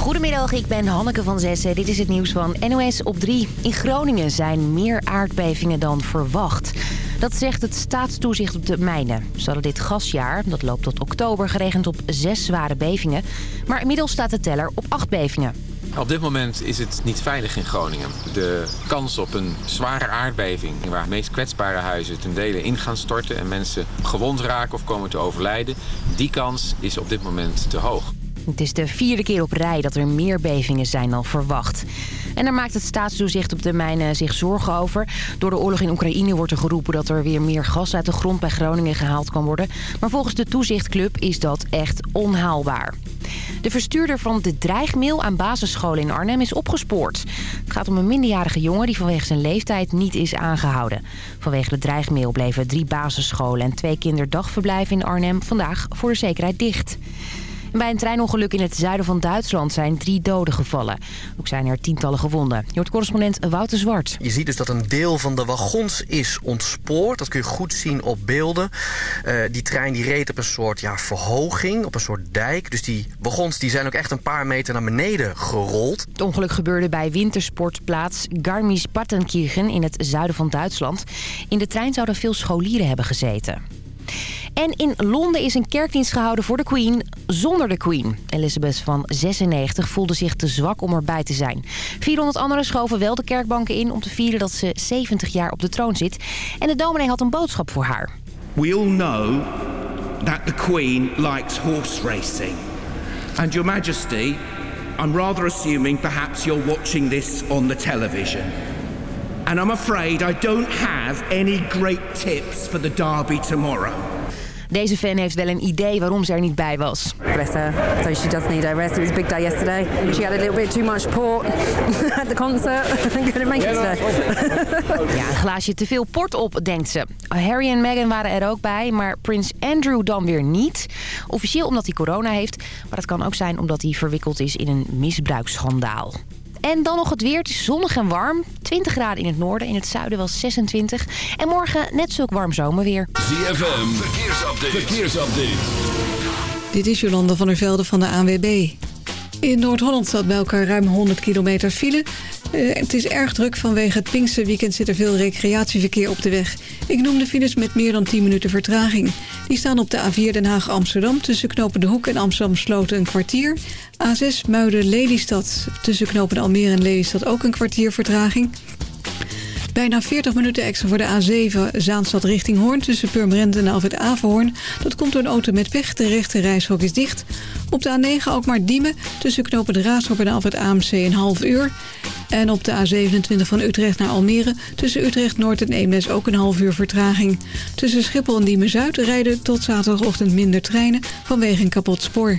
Goedemiddag, ik ben Hanneke van Zessen. Dit is het nieuws van NOS op 3. In Groningen zijn meer aardbevingen dan verwacht. Dat zegt het staatstoezicht op de mijnen. Ze hadden dit gasjaar, dat loopt tot oktober, geregend op zes zware bevingen. Maar inmiddels staat de teller op acht bevingen. Op dit moment is het niet veilig in Groningen. De kans op een zware aardbeving waar de meest kwetsbare huizen ten dele in gaan storten... en mensen gewond raken of komen te overlijden, die kans is op dit moment te hoog. Het is de vierde keer op rij dat er meer bevingen zijn dan verwacht. En daar maakt het staatstoezicht op de mijnen zich zorgen over. Door de oorlog in Oekraïne wordt er geroepen dat er weer meer gas uit de grond bij Groningen gehaald kan worden. Maar volgens de toezichtclub is dat echt onhaalbaar. De verstuurder van de dreigmail aan basisscholen in Arnhem is opgespoord. Het gaat om een minderjarige jongen die vanwege zijn leeftijd niet is aangehouden. Vanwege de dreigmail bleven drie basisscholen en twee kinderdagverblijven in Arnhem vandaag voor de zekerheid dicht. Bij een treinongeluk in het zuiden van Duitsland zijn drie doden gevallen. Ook zijn er tientallen gewonden. Je hoort correspondent Wouter Zwart. Je ziet dus dat een deel van de wagons is ontspoord. Dat kun je goed zien op beelden. Uh, die trein die reed op een soort ja, verhoging, op een soort dijk. Dus die wagons die zijn ook echt een paar meter naar beneden gerold. Het ongeluk gebeurde bij wintersportplaats Garmisch-Partenkirchen in het zuiden van Duitsland. In de trein zouden veel scholieren hebben gezeten. En in Londen is een kerkdienst gehouden voor de Queen zonder de Queen. Elizabeth van 96 voelde zich te zwak om erbij te zijn. 400 anderen schoven wel de kerkbanken in om te vieren dat ze 70 jaar op de troon zit. En de dominee had een boodschap voor haar. We all know that the Queen likes horse racing. And your majesty, I'm rather assuming perhaps you're watching this on the television. And I'm afraid I don't have any great tips for the derby tomorrow. Deze fan heeft wel een idee waarom ze er niet bij was. Bless her. So she does need a rest. It was a big day yesterday. She had a little bit too much port at the concert. Couldn't make it today. ja, een glaasje te veel port op, denkt ze. Harry en Meghan waren er ook bij, maar prins Andrew dan weer niet. Officieel omdat hij corona heeft, maar dat kan ook zijn omdat hij verwikkeld is in een misbruiksschandaal. En dan nog het weer. Het is zonnig en warm. 20 graden in het noorden, in het zuiden wel 26. En morgen net zulk warm zomerweer. ZFM, verkeersupdate. verkeersupdate. Dit is Jolanda van der Velde van de ANWB. In Noord-Holland staat bij elkaar ruim 100 kilometer file. Uh, het is erg druk vanwege het Pinksterweekend zit er veel recreatieverkeer op de weg. Ik noem de files met meer dan 10 minuten vertraging. Die staan op de A4 Den Haag-Amsterdam tussen knopen De Hoek en Amsterdam-Sloten een kwartier. A6 Muiden-Lelystad tussen knopen Almere en Lelystad ook een kwartier vertraging. Bijna 40 minuten extra voor de A7 Zaanstad richting Hoorn... tussen Purmerend en Alfred Averhoorn. Dat komt door een auto met pech. De rechte reishok is dicht. Op de A9 ook maar Diemen tussen knopen de Raasdorp en Alfred AMC een half uur. En op de A27 van Utrecht naar Almere tussen Utrecht Noord en Eemnes ook een half uur vertraging. Tussen Schiphol en Diemen-Zuid rijden tot zaterdagochtend minder treinen vanwege een kapot spoor.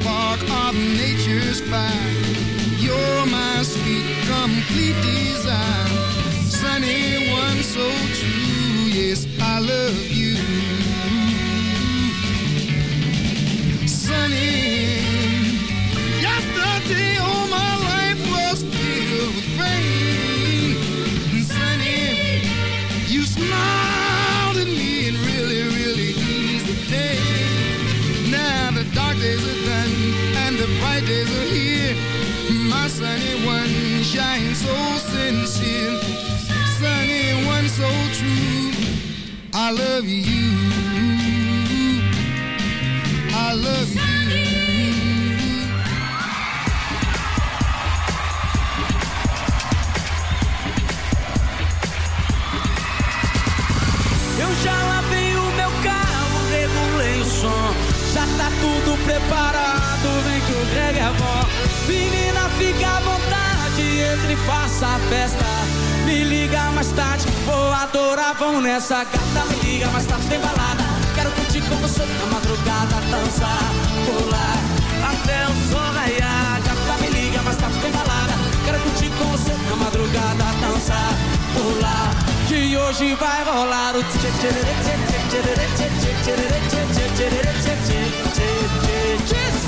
spark of nature's fire. Days are here. My sunny one shines so sincere. Sunny one so true. I love you. I love you. Eu já lavei o meu carro, regulei o som. Já tá tudo preparado, Greg é bom. Menina, fica à vontade, entre e faça a festa. Me liga mais tarde, vou adorar, vamos nessa gata. Me liga mais tarde, tem balada. Quero curtir com você na madrugada, dançar, pular, até o sol raiar. Gata, me liga mais tarde, tem balada. Quero curtir com você na madrugada, dançar, pular. Que hoje vai rolar o tchê tchê tchê tchê tchê tchê tchê tchê tchê tchê tchê tchê tchê tchê tchê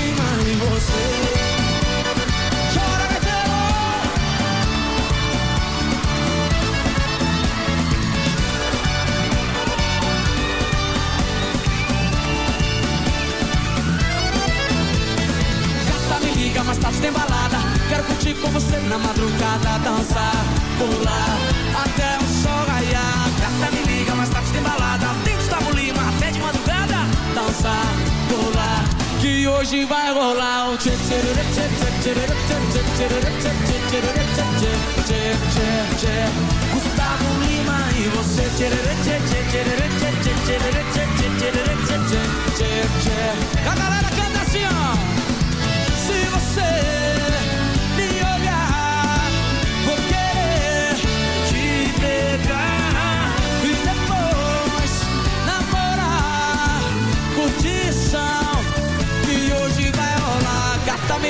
so loud. Gustavo Lima e você.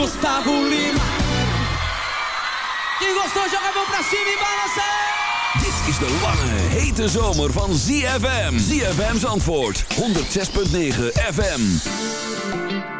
Gustavo Lima. Die gostou, joga a pra cima e balança. Dit is de lange, hete zomer van ZFM. ZFM's antwoord, 106.9 FM.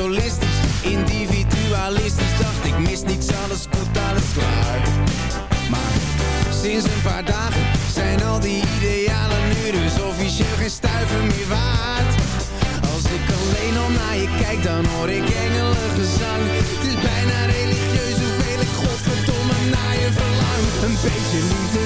solistisch, individualistisch. Dacht ik mis niets, alles komt, alles klaar. Maar sinds een paar dagen zijn al die idealen nu Dus officieel geen stuiver meer waard. Als ik alleen al naar je kijk, dan hoor ik engelengezang Het is bijna religieus hoeveel ik godverdomme naar je verlang. Een beetje liefde,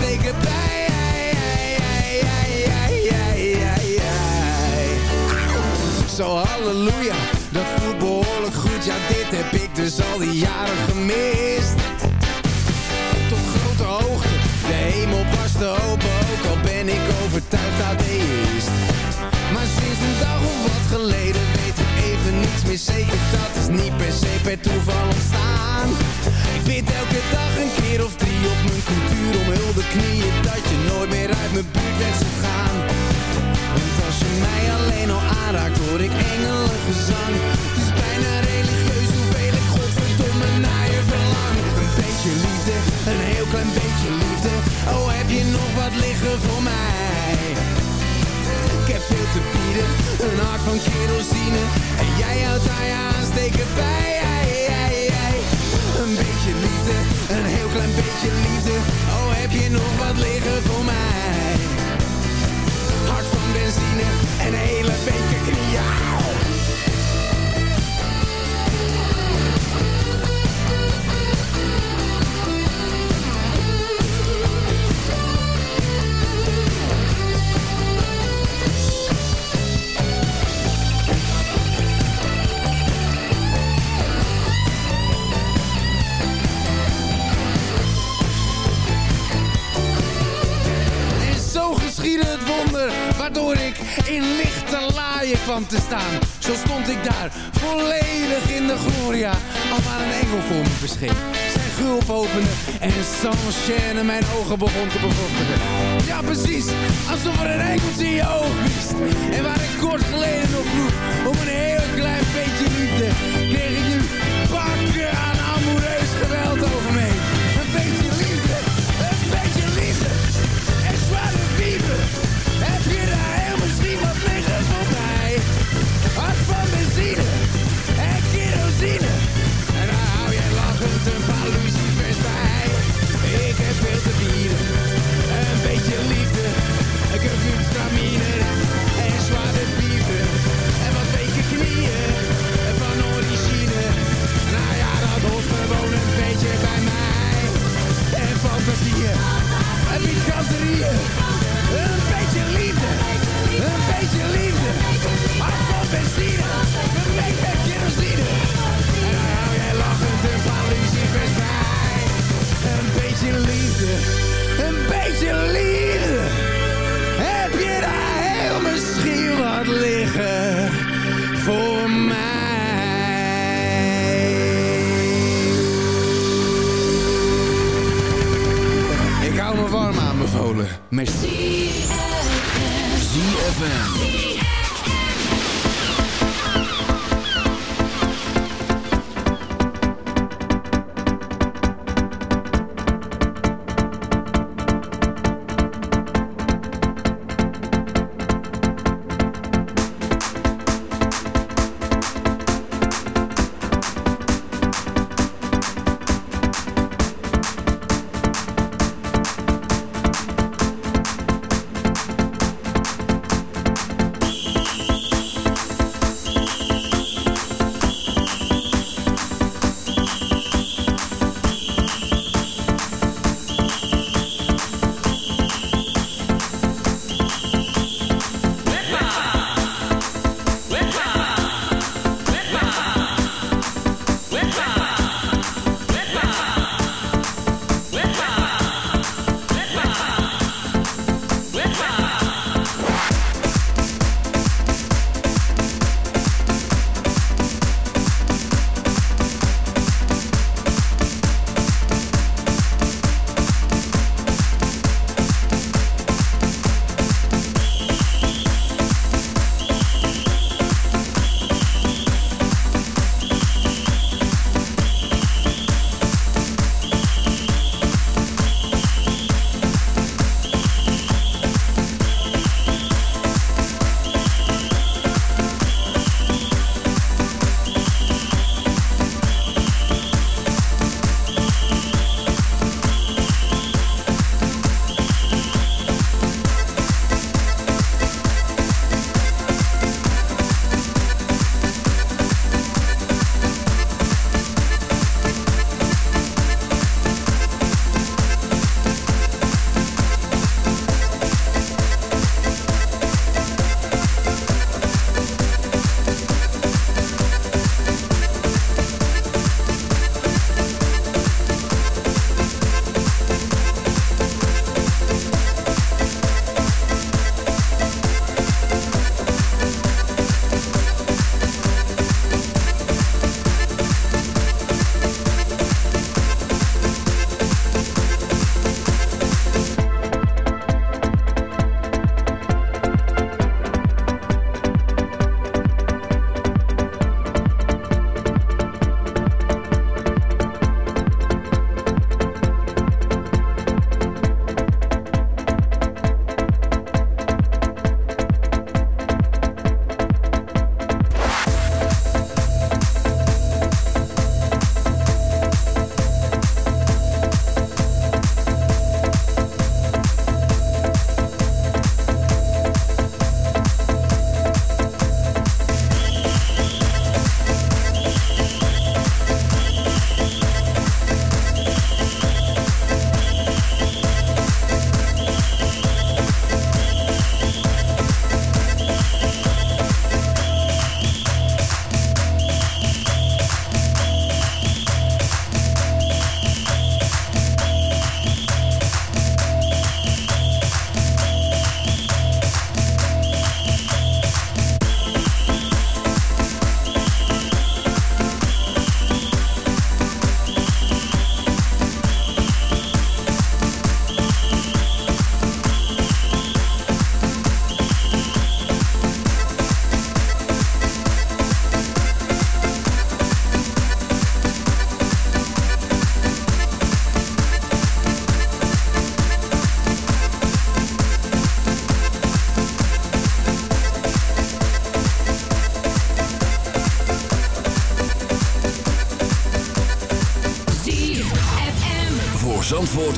aansteken bij. Zo halleluja, dat voelt behoorlijk goed. Ja, dit heb ik dus al die jaren gemist. Tot grote hoogte, de hemel barstte open. Ook al ben ik overtuigd atheïst. Maar sinds een dag of wat geleden weet ik even niets meer zeker. Dat is niet per se per toeval ontstaan. Ik bid elke dag een keer of drie op mijn cultuur om knieën. Dat je nooit meer uit mijn buurt weg zou gaan. Want als je mij alleen al aanraakt hoor ik engelengezang. Het is bijna religieus hoeveel ik godverdomme naar je verlang. Een beetje liefde, een heel klein beetje liefde. Oh heb je nog wat liggen voor mij? Ik heb veel te bieden, een hart van kerosine. En jij houdt aan je aansteken bij Een beetje liefde, klein beetje liefde Oh heb je nog wat liggen voor mij hart van benzine en hele weken knieën. Te staan. Zo stond ik daar, volledig in de gloria, al waar een engel voor me verscheen. Zijn gulp opende en sans chaîne mijn ogen begon te bevochtigen. Ja precies, alsof er een engeltje in je oog wist. En waar ik kort geleden nog vroeg om een heel klein beetje liefde, kreeg ik nu pakken aan liefde, een beetje liefde. Hart van benzine, een met kerosine. En dan hou jij lachend een paar lucifers bij. Een beetje liefde, een beetje liefde. Heb je daar heel misschien wat liggen voor mij? Ik hou me warm aanbevolen, Merci. ZFM.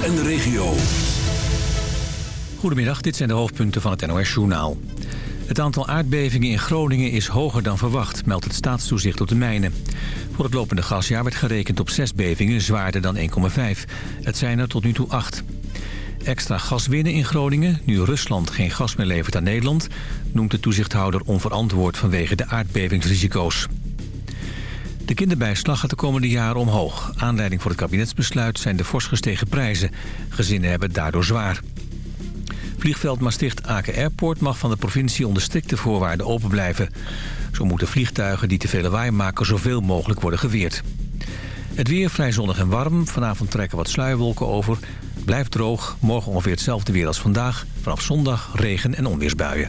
en de regio. Goedemiddag, dit zijn de hoofdpunten van het NOS-journaal. Het aantal aardbevingen in Groningen is hoger dan verwacht, meldt het staatstoezicht op de mijnen. Voor het lopende gasjaar werd gerekend op zes bevingen zwaarder dan 1,5. Het zijn er tot nu toe acht. Extra gas winnen in Groningen, nu Rusland geen gas meer levert aan Nederland... noemt de toezichthouder onverantwoord vanwege de aardbevingsrisico's. De kinderbijslag gaat de komende jaren omhoog. Aanleiding voor het kabinetsbesluit zijn de fors gestegen prijzen. Gezinnen hebben daardoor zwaar. Vliegveld Maastricht-Aken Airport mag van de provincie onder strikte voorwaarden open blijven. Zo moeten vliegtuigen die te veel lawaai maken zoveel mogelijk worden geweerd. Het weer vrij zonnig en warm. Vanavond trekken wat sluierwolken over. Blijft droog. Morgen ongeveer hetzelfde weer als vandaag. Vanaf zondag regen en onweersbuien.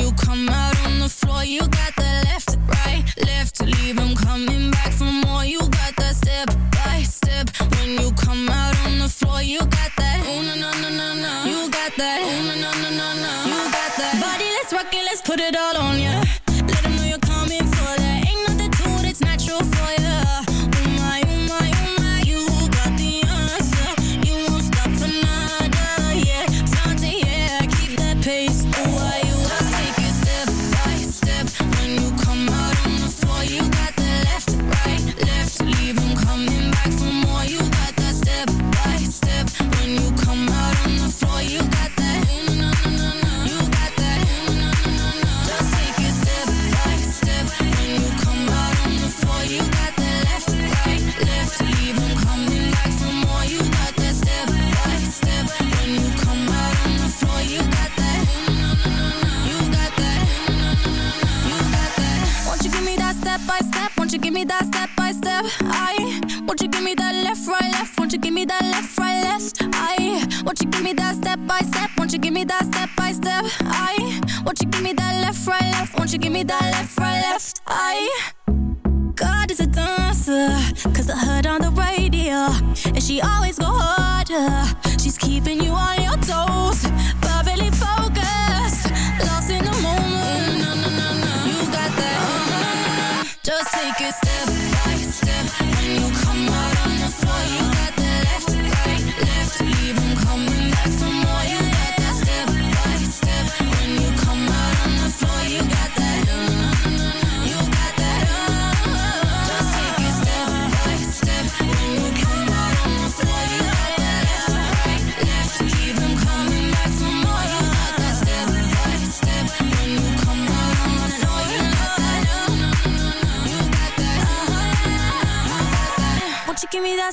you come out on the floor You got that left, right, left to leave I'm coming back for more. You got that step by step. When you come out on the floor You got that, ooh, no, no, no, no, no You got that, ooh, no, no, no, no, no You got that. Body, let's rock it, let's put it all on ya. yeah.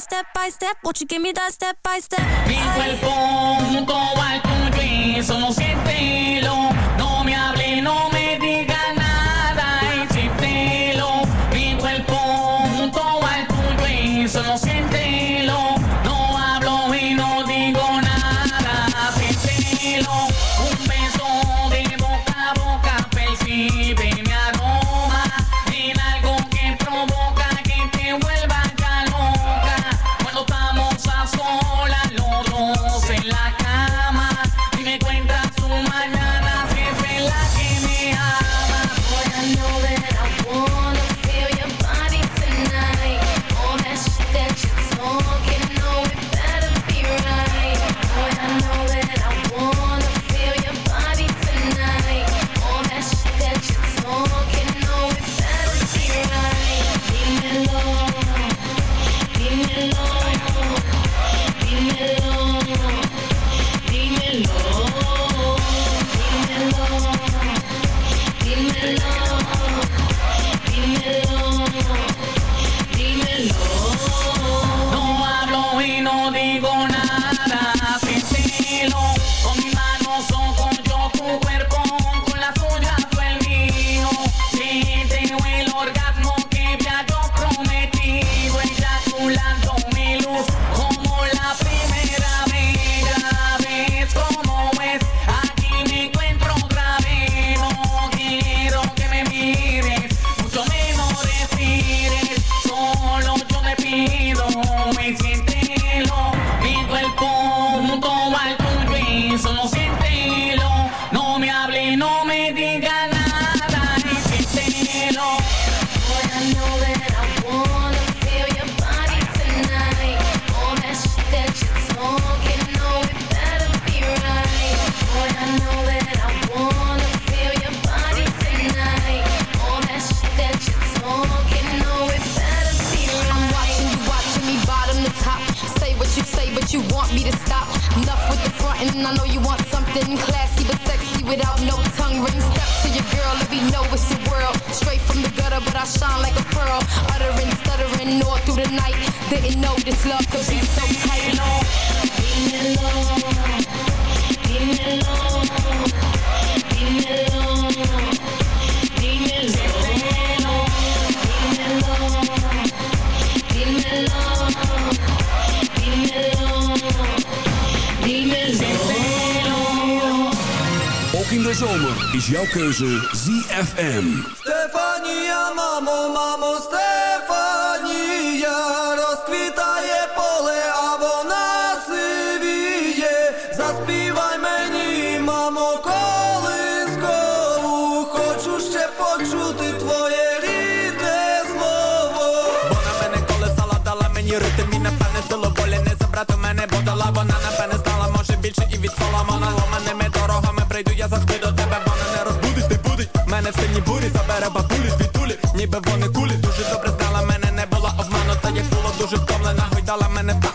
step by step, won't you give me that step by step? Mi cuerpo, un cobalto, somos siete locos. see. through the night. Know this love could be so Ook in de zomer is jouw keuze ZFM. Stefania, mamo, mamo, почути твоє рідне слово. Вона мене колесала, дала мені ритм і напевне сило волі не забрати мене, бо дала вона напевне знала, може більше і від соломона ломаними дорогами прийду, я завжди до тебе, вона не розбудить, не будить. Мене в сині бурі забере бабулі, звітулі, ніби вони кулі. Дуже добре знала мене, не була обманута, як було дуже втомлена, гойдала мене так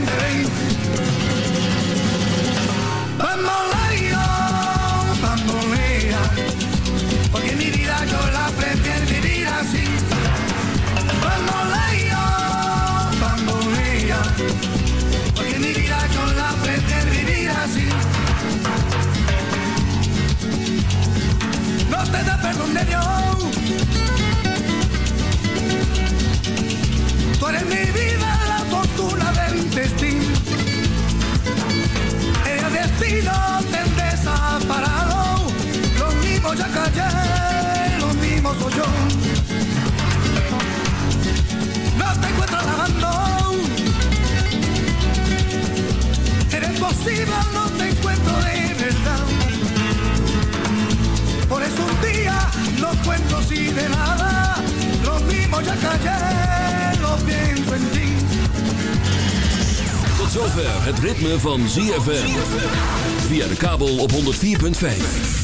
ven. Bamboleo, bambolea, porque mi vida yo la prefiero vivir así. Bamboleo, bambolea, porque mi vida yo la prefiero vivir así. no te da perdón de Dios. Tú eres mi vida, soy yo. No te encuentro lavando. Eres posible, no te encuentro de verdad. Por eso un día no cuento así de nada. Lo mismo ya callé, lo pienso en ti. Tot zover het ritme van ZFM. Via de kabel op 104.5.